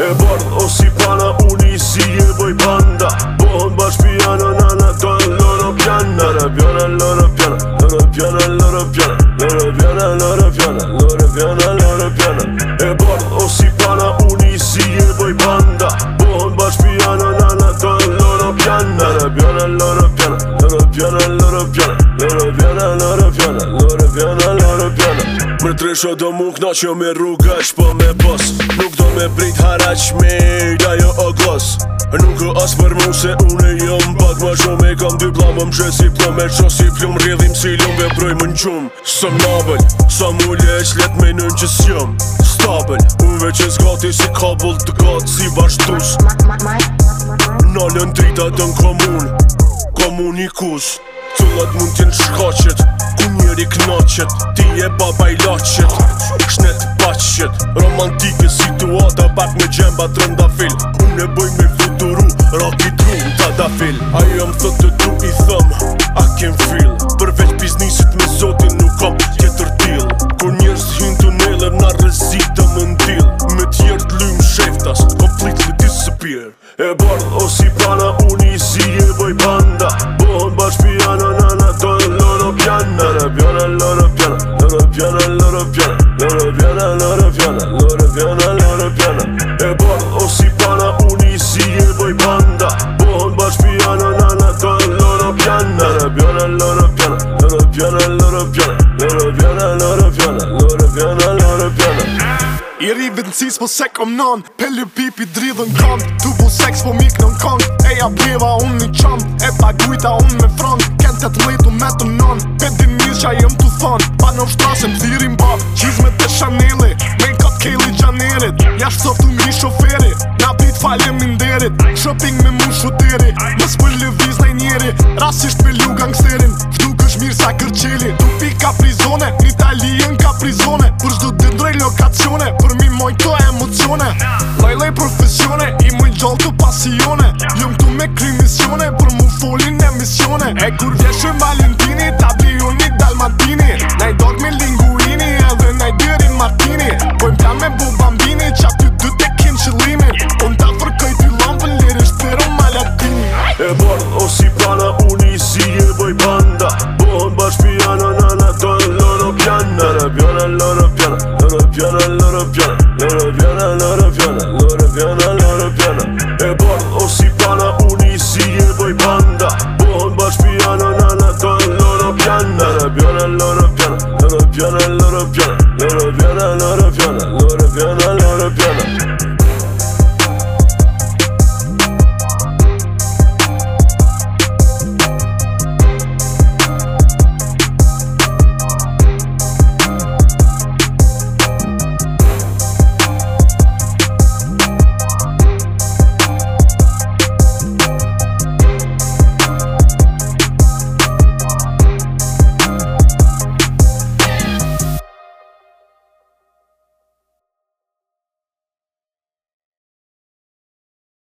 E bardh o si pana Uni e boj banda Bohën bashkë piano Nana ton loro piano Loro piano, loro piano Loro piano, loro piano Për tre shot do mu me rruga që po me pos Nuk do me brit haraq me da jo o glos Nuk ku as për mu se une jo më pak ma shumë E kam dy plamë më qësi plamë me si plumë Rridhim si lumë ve proj më në qumë Së më nabëll, sa më ulje me në në qësë jëmë Stabëll, uve që zgati si kabull të gatë si vazhtus Në në në drita të në komunë, komunikus Tullat mund t'jen shkacit, ku njëri knoqet Ti e baba i loqet Shnet paqet Romantike situata Pak me gjemba të rëndafil Unë e bëj me futuru Rock i të da fil Ajo më thot të du i loro piano loro piano loro piano loro piano loro piano e bon o si pana unisi e voi banda bon bas piano na na to loro piano loro piano loro piano loro piano loro piano loro piano loro piano loro piano loro piano I ri vetë nësis po sek om non Pelli pipi dridhën kont Tu po seks po mik nën kont Eja pjeva unë një qëmp E pa gujta unë me front Kënë të të mëjtu me të non Pe di mirë që a tu ton Pa në shtrashem, zirim ba Qiz me të shanele Me kap kejli gjanerit Ja shtë softu një shoferi Na bit falem Shopping me mund shuteri Nës për lëviz në njeri Rasisht me lu gangsterin Shtu kësh mirë sa kërqeli Tu pi ka prizone Italien ka prizone Për shdo të lokacione Për mi moj të emocione Laj laj profesione I më gjallë të pasione Jum tu me krimisione Për mu folin e misione E kur vjeshe Valentini Jonah, no, no, Jonah, no, no.